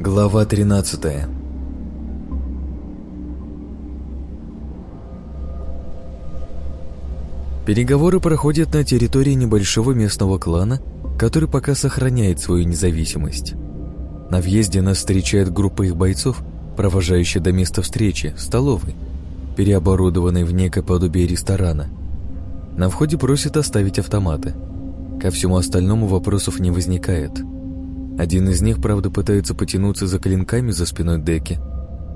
Глава 13 Переговоры проходят на территории небольшого местного клана, который пока сохраняет свою независимость. На въезде нас встречает группа их бойцов, провожающая до места встречи, столовой, переоборудованной в некое подобие ресторана. На входе просят оставить автоматы. Ко всему остальному вопросов не возникает. Один из них, правда, пытается потянуться за клинками за спиной Деки,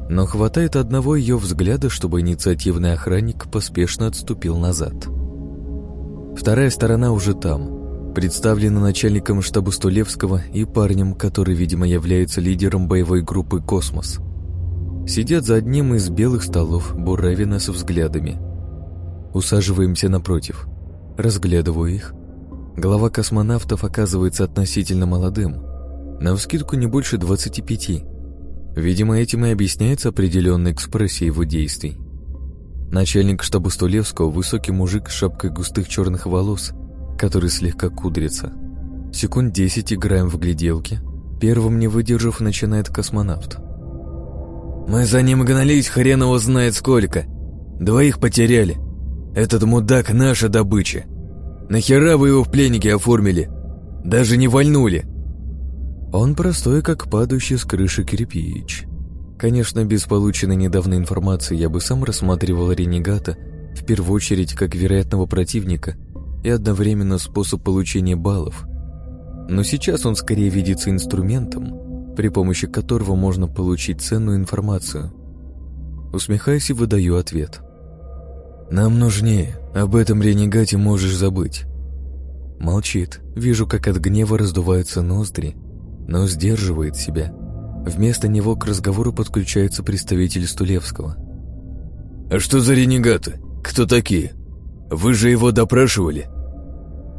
но хватает одного ее взгляда, чтобы инициативный охранник поспешно отступил назад. Вторая сторона уже там, представлена начальником штаба Стулевского и парнем, который, видимо, является лидером боевой группы «Космос». Сидят за одним из белых столов, буравя нас взглядами. Усаживаемся напротив. Разглядываю их. Глава космонавтов оказывается относительно молодым. На вскидку не больше 25. Видимо, этим и объясняется определенная экспрессия его действий. Начальник штаба Стулевского – высокий мужик с шапкой густых черных волос, который слегка кудрится. Секунд десять играем в гляделки. Первым, не выдержав, начинает космонавт. «Мы за ним гнались хрен его знает сколько. Двоих потеряли. Этот мудак – наша добыча. Нахера вы его в пленники оформили? Даже не вальнули?» Он простой, как падающий с крыши кирпич. Конечно, без полученной недавно информации я бы сам рассматривал ренегата в первую очередь как вероятного противника и одновременно способ получения баллов. Но сейчас он скорее видится инструментом, при помощи которого можно получить ценную информацию. Усмехаясь и выдаю ответ. «Нам нужнее, об этом ренегате можешь забыть». Молчит, вижу, как от гнева раздуваются ноздри, но сдерживает себя – Вместо него к разговору подключается представитель Стулевского. «А что за ренегаты? Кто такие? Вы же его допрашивали?»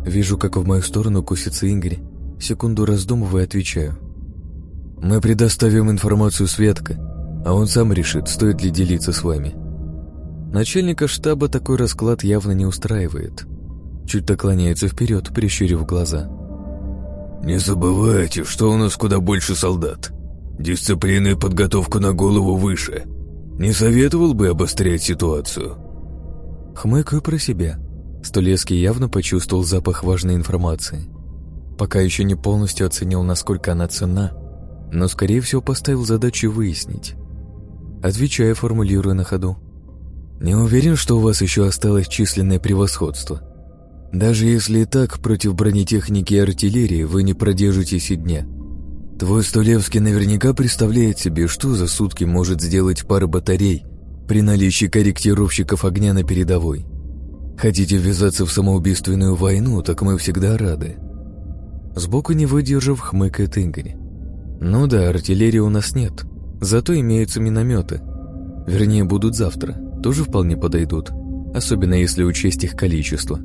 Вижу, как в мою сторону кусится Ингри. Секунду раздумывая, отвечаю. «Мы предоставим информацию Светка, а он сам решит, стоит ли делиться с вами». Начальника штаба такой расклад явно не устраивает. Чуть наклоняется вперед, прищурив глаза. «Не забывайте, что у нас куда больше солдат. Дисциплина и подготовку на голову выше. Не советовал бы обострять ситуацию. Хмыкаю про себя. Столецкий явно почувствовал запах важной информации. Пока еще не полностью оценил, насколько она ценна, но, скорее всего, поставил задачу выяснить. Отвечая, формулируя на ходу. «Не уверен, что у вас еще осталось численное превосходство. Даже если и так, против бронетехники и артиллерии вы не продержитесь и дня. Твой Столевский наверняка представляет себе, что за сутки может сделать пара батарей при наличии корректировщиков огня на передовой. Хотите ввязаться в самоубийственную войну, так мы всегда рады. Сбоку не выдержав, хмыкает Игорь. Ну да, артиллерии у нас нет, зато имеются минометы. Вернее, будут завтра, тоже вполне подойдут, особенно если учесть их количество.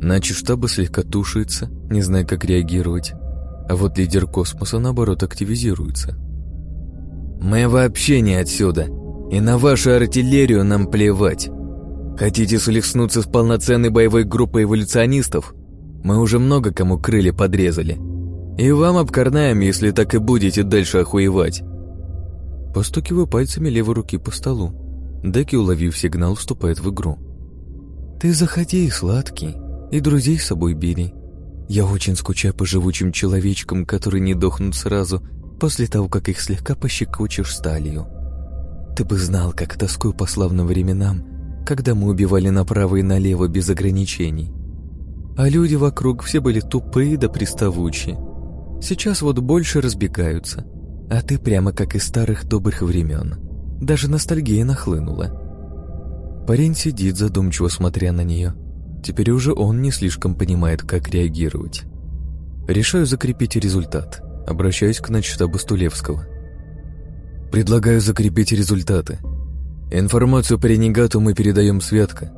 Начи штаба слегка тушится, не зная, как реагировать. А вот лидер космоса, наоборот, активизируется. «Мы вообще не отсюда, и на вашу артиллерию нам плевать. Хотите слихнуться с полноценной боевой группой эволюционистов? Мы уже много кому крылья подрезали. И вам обкорнаем, если так и будете дальше охуевать». Постукиваю пальцами левой руки по столу. Деки, уловив сигнал, вступает в игру. «Ты заходи, сладкий, и друзей с собой бери. Я очень скучаю по живучим человечкам, которые не дохнут сразу после того, как их слегка пощекочешь сталью. Ты бы знал, как тоскую по славным временам, когда мы убивали направо и налево без ограничений. А люди вокруг все были тупые да приставучие. Сейчас вот больше разбегаются, а ты прямо как из старых добрых времен. Даже ностальгия нахлынула. Парень сидит, задумчиво смотря на нее – Теперь уже он не слишком понимает, как реагировать. Решаю закрепить результат. Обращаюсь к начштабу Стулевского. Предлагаю закрепить результаты. Информацию по ренегату мы передаем Светко.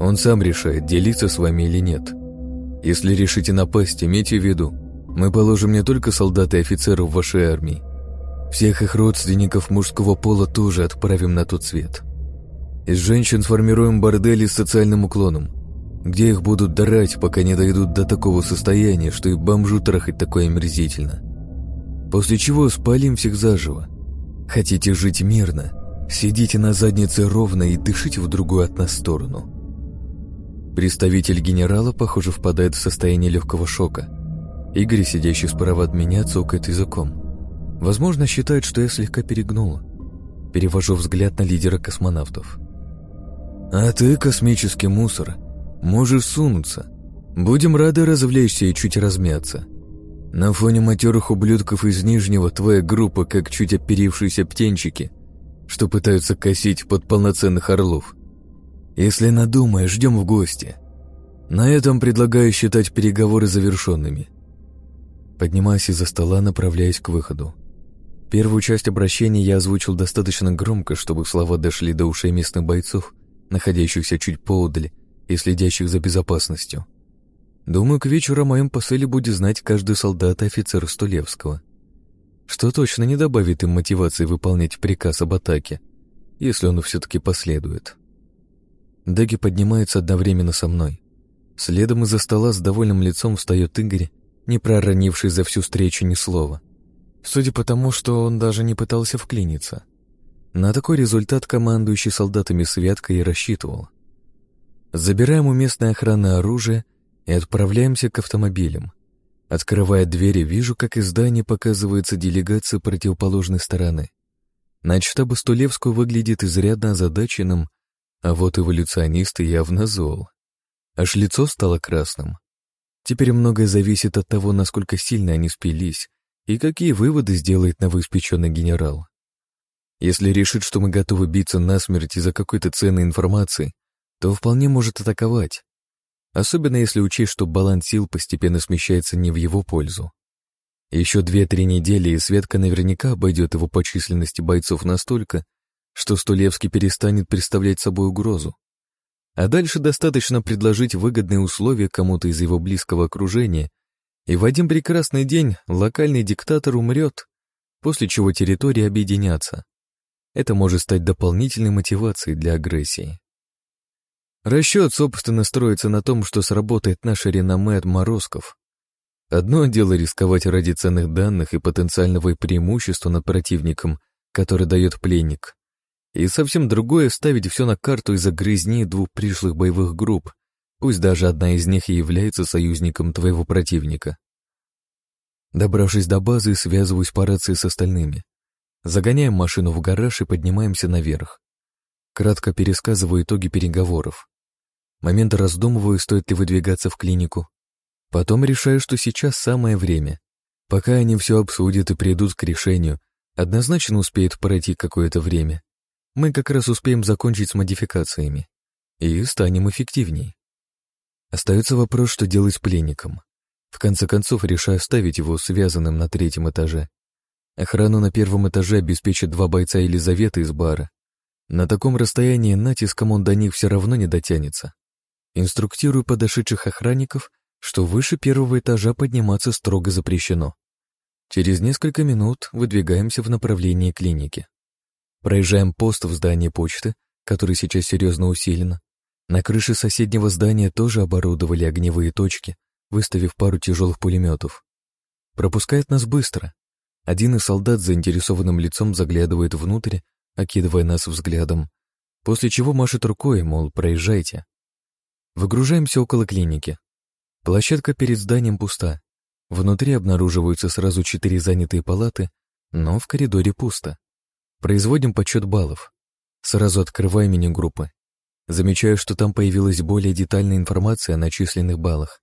Он сам решает, делиться с вами или нет. Если решите напасть, имейте в виду, мы положим не только солдат и офицеров вашей армии. Всех их родственников мужского пола тоже отправим на тот свет. Из женщин сформируем бордели с социальным уклоном где их будут драть, пока не дойдут до такого состояния, что и бомжу трахать такое омерзительно. после чего спалим всех заживо. Хотите жить мирно? Сидите на заднице ровно и дышите в другую от нас сторону. Представитель генерала, похоже, впадает в состояние легкого шока. Игорь, сидящий справа от меня, цокает языком. Возможно, считает, что я слегка перегнула. Перевожу взгляд на лидера космонавтов. «А ты, космический мусор, можешь сунуться. Будем рады развлечься и чуть размяться. На фоне матерых ублюдков из Нижнего твоя группа как чуть оперившиеся птенчики, что пытаются косить под полноценных орлов. Если надумаешь, ждем в гости. На этом предлагаю считать переговоры завершенными». Поднимаюсь из-за стола, направляясь к выходу. Первую часть обращения я озвучил достаточно громко, чтобы слова дошли до ушей местных бойцов, находящихся чуть поодаль и следящих за безопасностью. Думаю, к вечеру о моем посыле будет знать каждый солдат и офицер Стулевского. Что точно не добавит им мотивации выполнять приказ об атаке, если он все-таки последует. Даги поднимается одновременно со мной. Следом из-за стола с довольным лицом встает Игорь, не проронивший за всю встречу ни слова. Судя по тому, что он даже не пытался вклиниться. На такой результат командующий солдатами Святка и рассчитывал. Забираем у местной охраны оружие и отправляемся к автомобилям. Открывая двери, вижу, как из здания показывается делегация противоположной стороны. Начштаба Стулевскую выглядит изрядно озадаченным, а вот эволюционисты явно зол. Аж лицо стало красным. Теперь многое зависит от того, насколько сильно они спились и какие выводы сделает новоиспеченный генерал. Если решит, что мы готовы биться насмерть из-за какой-то ценной информации, то вполне может атаковать. Особенно если учесть, что баланс сил постепенно смещается не в его пользу. Еще две-три недели, и Светка наверняка обойдет его по численности бойцов настолько, что Стулевский перестанет представлять собой угрозу. А дальше достаточно предложить выгодные условия кому-то из его близкого окружения, и в один прекрасный день локальный диктатор умрет, после чего территории объединятся. Это может стать дополнительной мотивацией для агрессии. Расчет, собственно, строится на том, что сработает наше реноме от морозков. Одно дело рисковать ради ценных данных и потенциального преимущества над противником, который дает пленник. И совсем другое ставить все на карту из-за грызни двух пришлых боевых групп, пусть даже одна из них и является союзником твоего противника. Добравшись до базы, связываюсь по рации с остальными. Загоняем машину в гараж и поднимаемся наверх. Кратко пересказываю итоги переговоров. Момент раздумываю, стоит ли выдвигаться в клинику. Потом решаю, что сейчас самое время. Пока они все обсудят и придут к решению, однозначно успеет пройти какое-то время. Мы как раз успеем закончить с модификациями. И станем эффективней. Остается вопрос, что делать с пленником. В конце концов, решаю оставить его связанным на третьем этаже. Охрану на первом этаже обеспечат два бойца Елизаветы из бара. На таком расстоянии натиском он до них все равно не дотянется. Инструктирую подошедших охранников, что выше первого этажа подниматься строго запрещено. Через несколько минут выдвигаемся в направлении клиники. Проезжаем пост в здании почты, который сейчас серьезно усилен. На крыше соседнего здания тоже оборудовали огневые точки, выставив пару тяжелых пулеметов. Пропускает нас быстро, один из солдат с заинтересованным лицом заглядывает внутрь, окидывая нас взглядом, после чего машет рукой, мол, проезжайте. Выгружаемся около клиники. Площадка перед зданием пуста. Внутри обнаруживаются сразу четыре занятые палаты, но в коридоре пусто. Производим подсчет баллов. Сразу открываем меню группы. Замечаю, что там появилась более детальная информация о начисленных баллах.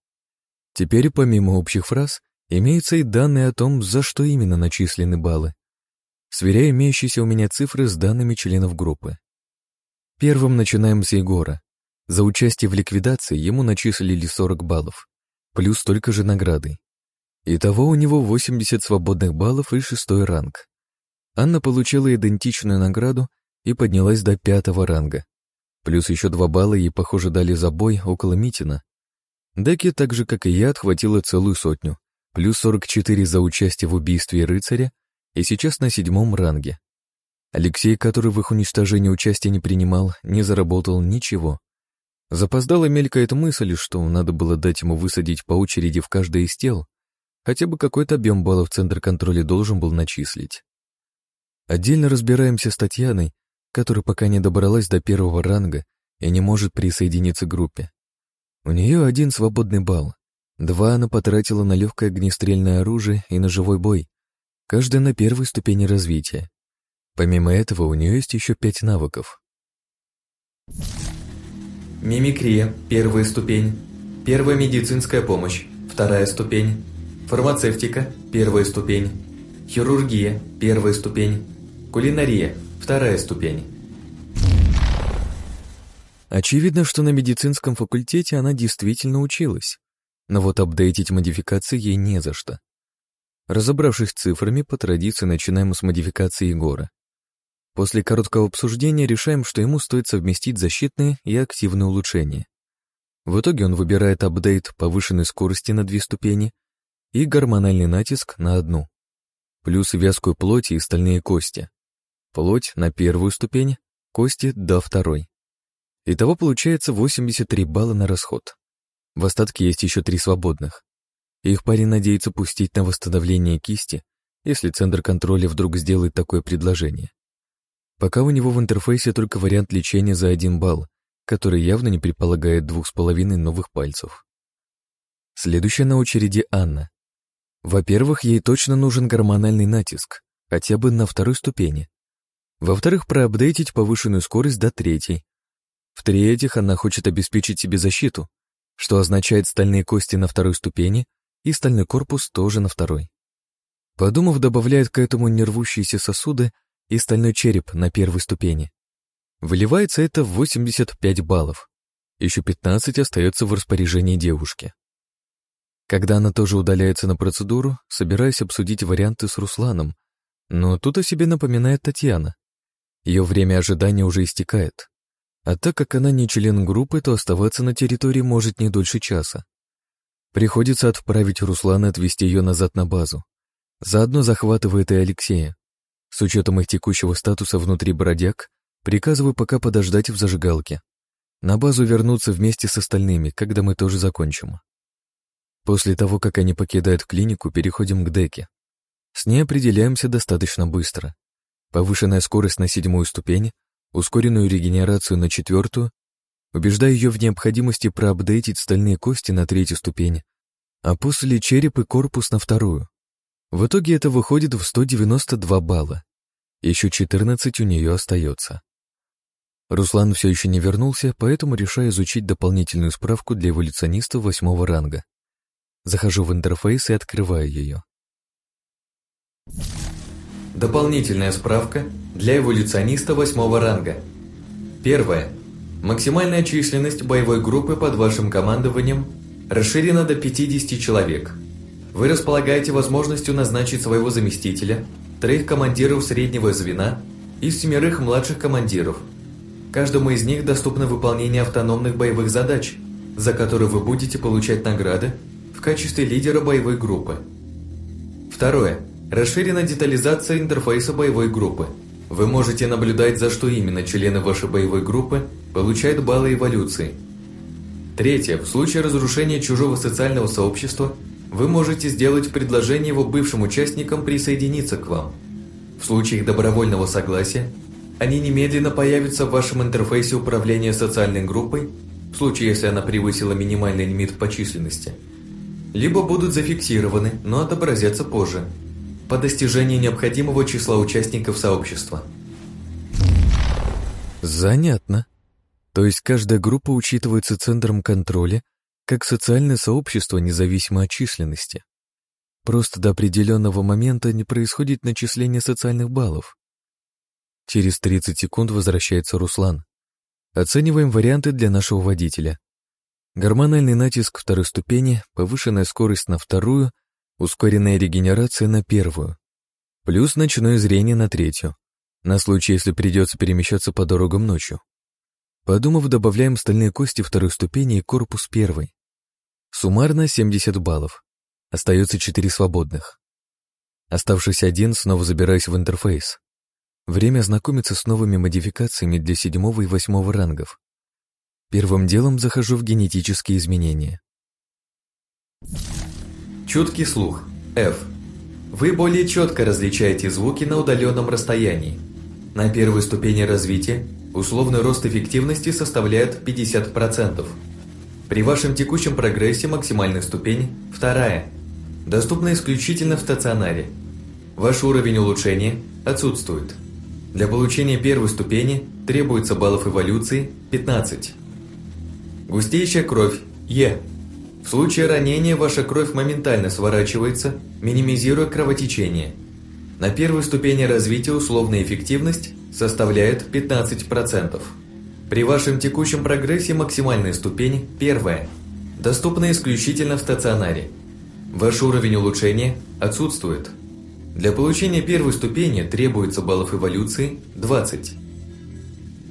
Теперь, помимо общих фраз, Имеются и данные о том, за что именно начислены баллы. Сверяю имеющиеся у меня цифры с данными членов группы. Первым начинаем с Егора. За участие в ликвидации ему начислили 40 баллов, плюс столько же награды. Итого у него 80 свободных баллов и шестой ранг. Анна получила идентичную награду и поднялась до пятого ранга. Плюс еще два балла ей, похоже, дали за бой около Митина. Деки, так же, как и я, отхватила целую сотню, плюс 44 за участие в убийстве рыцаря и сейчас на седьмом ранге. Алексей, который в их уничтожении участия не принимал, не заработал ничего. Запоздала мелькает мысль, что надо было дать ему высадить по очереди в каждое из тел, Хотя бы какой-то объем баллов Центр контроля должен был начислить. Отдельно разбираемся с Татьяной, которая пока не добралась до первого ранга и не может присоединиться к группе. У нее один свободный балл. Два она потратила на легкое огнестрельное оружие и на живой бой, каждая на первой ступени развития. Помимо этого, у нее есть еще пять навыков. Мимикрия – первая ступень. Первая медицинская помощь – вторая ступень. Фармацевтика – первая ступень. Хирургия – первая ступень. Кулинария – вторая ступень. Очевидно, что на медицинском факультете она действительно училась, но вот апдейтить модификации ей не за что. Разобравшись цифрами, по традиции начинаем с модификации Егора. После короткого обсуждения решаем, что ему стоит совместить защитные и активные улучшения. В итоге он выбирает апдейт повышенной скорости на две ступени и гормональный натиск на одну, плюс вязкую плоть и стальные кости. Плоть на первую ступень, кости до второй. Итого получается 83 балла на расход. В остатке есть еще три свободных. Их парень надеется пустить на восстановление кисти, если центр контроля вдруг сделает такое предложение. Пока у него в интерфейсе только вариант лечения за один балл, который явно не предполагает двух с половиной новых пальцев. Следующая на очереди Анна. Во-первых, ей точно нужен гормональный натиск, хотя бы на второй ступени. Во-вторых, проапдейтить повышенную скорость до третьей. В-третьих, она хочет обеспечить себе защиту, что означает стальные кости на второй ступени и стальной корпус тоже на второй. Подумав, добавляет к этому нервущиеся сосуды и стальной череп на первой ступени. Выливается это в 85 баллов. Еще 15 остается в распоряжении девушки. Когда она тоже удаляется на процедуру, собираюсь обсудить варианты с Русланом, но тут о себе напоминает Татьяна. Ее время ожидания уже истекает. А так как она не член группы, то оставаться на территории может не дольше часа. Приходится отправить Руслана отвезти ее назад на базу. Заодно захватывает и Алексея. С учетом их текущего статуса внутри бродяг, приказываю пока подождать в зажигалке. На базу вернуться вместе с остальными, когда мы тоже закончим. После того, как они покидают клинику, переходим к деке. С ней определяемся достаточно быстро. Повышенная скорость на седьмую ступень, ускоренную регенерацию на четвертую, убеждая ее в необходимости проапдейтить стальные кости на третью ступень, а после череп и корпус на вторую. В итоге это выходит в 192 балла. Еще 14 у нее остается. Руслан все еще не вернулся, поэтому решаю изучить дополнительную справку для эволюционистов восьмого ранга. Захожу в интерфейс и открываю ее. Дополнительная справка для эволюциониста восьмого ранга. Первое. Максимальная численность боевой группы под вашим командованием расширена до 50 человек – вы располагаете возможностью назначить своего заместителя, троих командиров среднего звена и семерых младших командиров. Каждому из них доступно выполнение автономных боевых задач, за которые вы будете получать награды в качестве лидера боевой группы. Второе. Расширена детализация интерфейса боевой группы. Вы можете наблюдать, за что именно члены вашей боевой группы получают баллы эволюции. Третье. В случае разрушения чужого социального сообщества вы можете сделать предложение его бывшим участникам присоединиться к вам. В случае их добровольного согласия, они немедленно появятся в вашем интерфейсе управления социальной группой, в случае, если она превысила минимальный лимит по численности, либо будут зафиксированы, но отобразятся позже, по достижении необходимого числа участников сообщества. Занятно. То есть каждая группа учитывается центром контроля как социальное сообщество независимо от численности. Просто до определенного момента не происходит начисление социальных баллов. Через 30 секунд возвращается Руслан. Оцениваем варианты для нашего водителя. Гормональный натиск второй ступени, повышенная скорость на вторую, ускоренная регенерация на первую. Плюс ночное зрение на третью, на случай, если придется перемещаться по дорогам ночью. Подумав, добавляем стальные кости второй ступени и корпус первой. Суммарно 70 баллов. Остается 4 свободных. Оставшись один, снова забираюсь в интерфейс. Время знакомиться с новыми модификациями для седьмого и восьмого рангов. Первым делом захожу в генетические изменения. Чуткий слух. F. Вы более четко различаете звуки на удаленном расстоянии. На первой ступени развития условный рост эффективности составляет 50%. При вашем текущем прогрессе максимальная ступень – вторая, доступна исключительно в стационаре. Ваш уровень улучшения отсутствует. Для получения первой ступени требуется баллов эволюции 15. Густейшая кровь – Е. В случае ранения ваша кровь моментально сворачивается, минимизируя кровотечение. На первой ступени развития условная эффективность составляет 15%. При вашем текущем прогрессе максимальная ступень – первая, доступна исключительно в стационаре. Ваш уровень улучшения отсутствует. Для получения первой ступени требуется баллов эволюции 20.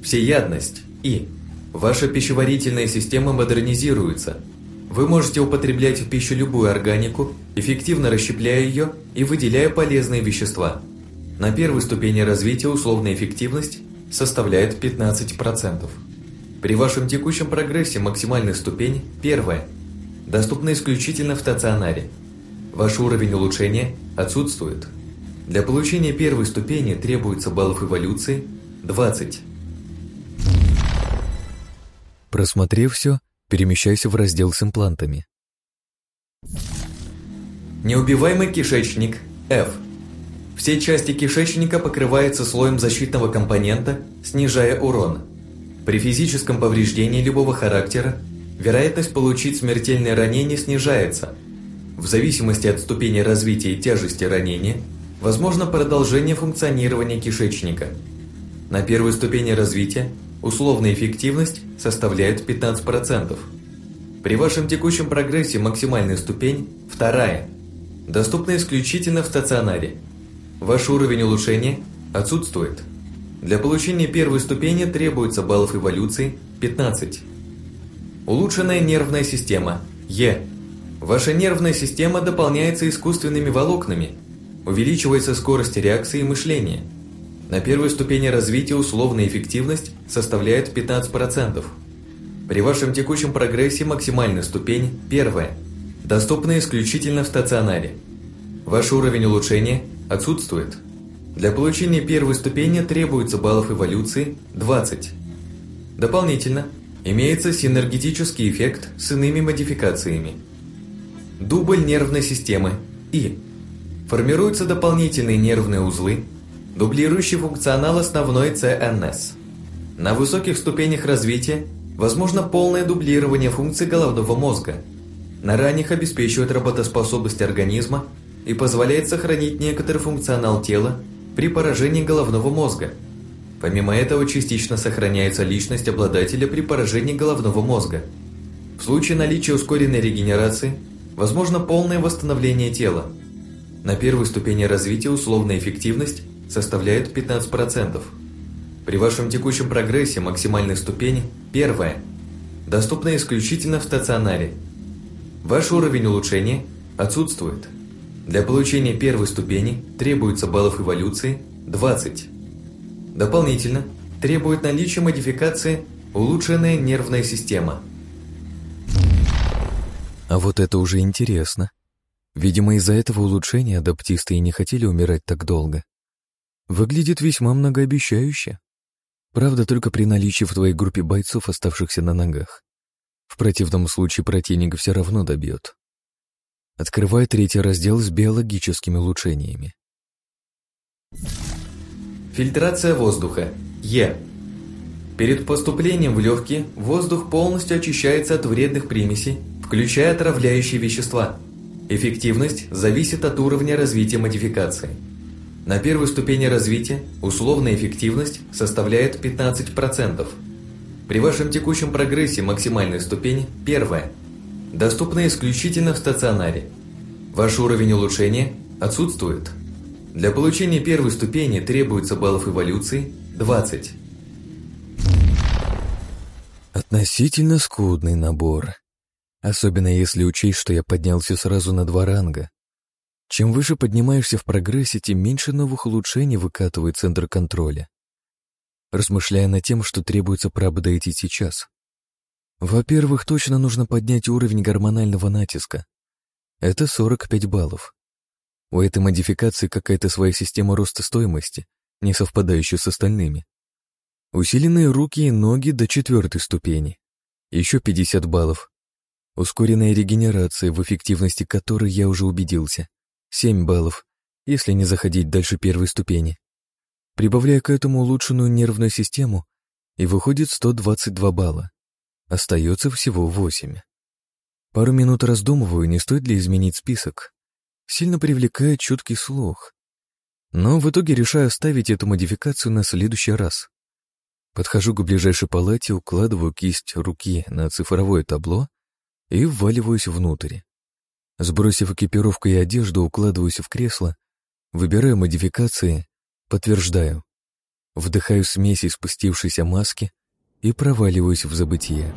Всеядность И. Ваша пищеварительная система модернизируется. Вы можете употреблять в пищу любую органику, эффективно расщепляя ее и выделяя полезные вещества. На первой ступени развития условная эффективность составляет 15%. При вашем текущем прогрессе максимальная ступень – первая, доступна исключительно в стационаре. Ваш уровень улучшения отсутствует. Для получения первой ступени требуется баллов эволюции 20. Просмотрев все, перемещайся в раздел с имплантами. Неубиваемый кишечник F. Все части кишечника покрываются слоем защитного компонента, снижая урон. При физическом повреждении любого характера вероятность получить смертельное ранение снижается. В зависимости от ступени развития и тяжести ранения, возможно продолжение функционирования кишечника. На первой ступени развития условная эффективность составляет 15%. При вашем текущем прогрессе максимальная ступень – вторая, доступна исключительно в стационаре. Ваш уровень улучшения отсутствует. Для получения первой ступени требуется баллов эволюции 15. Улучшенная нервная система Е. Ваша нервная система дополняется искусственными волокнами. Увеличивается скорость реакции и мышления. На первой ступени развития условная эффективность составляет 15%. При вашем текущем прогрессе максимальная ступень – первая, доступна исключительно в стационаре. Ваш уровень улучшения отсутствует. Для получения первой ступени требуется баллов эволюции 20. Дополнительно, имеется синергетический эффект с иными модификациями. Дубль нервной системы И. Формируются дополнительные нервные узлы, дублирующий функционал основной ЦНС. На высоких ступенях развития возможно полное дублирование функций головного мозга. На ранних обеспечивает работоспособность организма и позволяет сохранить некоторый функционал тела при поражении головного мозга. Помимо этого, частично сохраняется личность обладателя при поражении головного мозга. В случае наличия ускоренной регенерации возможно полное восстановление тела. На первой ступени развития условная эффективность составляет 15%. При вашем текущем прогрессе максимальная ступень – первая, доступна исключительно в стационаре. Ваш уровень улучшения отсутствует. Для получения первой ступени требуется баллов эволюции 20. Дополнительно требует наличия модификации улучшенная нервная система. А вот это уже интересно. Видимо, из-за этого улучшения адаптисты и не хотели умирать так долго. Выглядит весьма многообещающе. Правда, только при наличии в твоей группе бойцов, оставшихся на ногах. В противном случае противник все равно добьет. Открывай третий раздел с биологическими улучшениями. Фильтрация воздуха. Е. Перед поступлением в легкие воздух полностью очищается от вредных примесей, включая отравляющие вещества. Эффективность зависит от уровня развития модификации. На первой ступени развития условная эффективность составляет 15%. При вашем текущем прогрессе максимальная ступень – первая. Доступна исключительно в стационаре. Ваш уровень улучшения отсутствует. Для получения первой ступени требуется баллов эволюции 20. Относительно скудный набор. Особенно если учесть, что я поднялся сразу на два ранга. Чем выше поднимаешься в прогрессе, тем меньше новых улучшений выкатывает центр контроля. Размышляя над тем, что требуется проапдейтить сейчас. Во-первых, точно нужно поднять уровень гормонального натиска. Это 45 баллов. У этой модификации какая-то своя система роста стоимости, не совпадающая с остальными. Усиленные руки и ноги до четвертой ступени. Еще 50 баллов. Ускоренная регенерация, в эффективности которой я уже убедился. 7 баллов, если не заходить дальше первой ступени. Прибавляя к этому улучшенную нервную систему, и выходит 122 балла. Остается всего 8. Пару минут раздумываю, не стоит ли изменить список. Сильно привлекает чуткий слух. Но в итоге решаю оставить эту модификацию на следующий раз. Подхожу к ближайшей палате, укладываю кисть руки на цифровое табло и вваливаюсь внутрь. Сбросив экипировку и одежду, укладываюсь в кресло, выбираю модификации, подтверждаю. Вдыхаю смесь из спустившейся маски и проваливаюсь в забытие.